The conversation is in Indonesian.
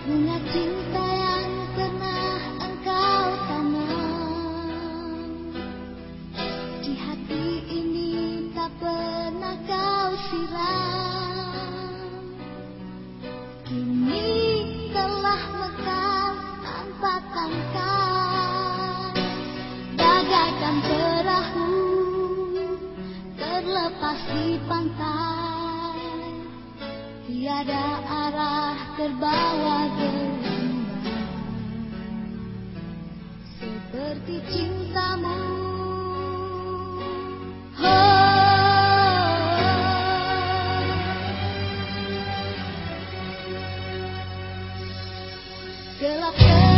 bunga cinta yang pernah engkau tanam. Di hati ini tak pernah kau siram. Kini telah mekar tanpa tangkap bagaikan perahu terlepas di pantai. Tiada arah terbawa gelombang Seperti cintamu oh. Gelap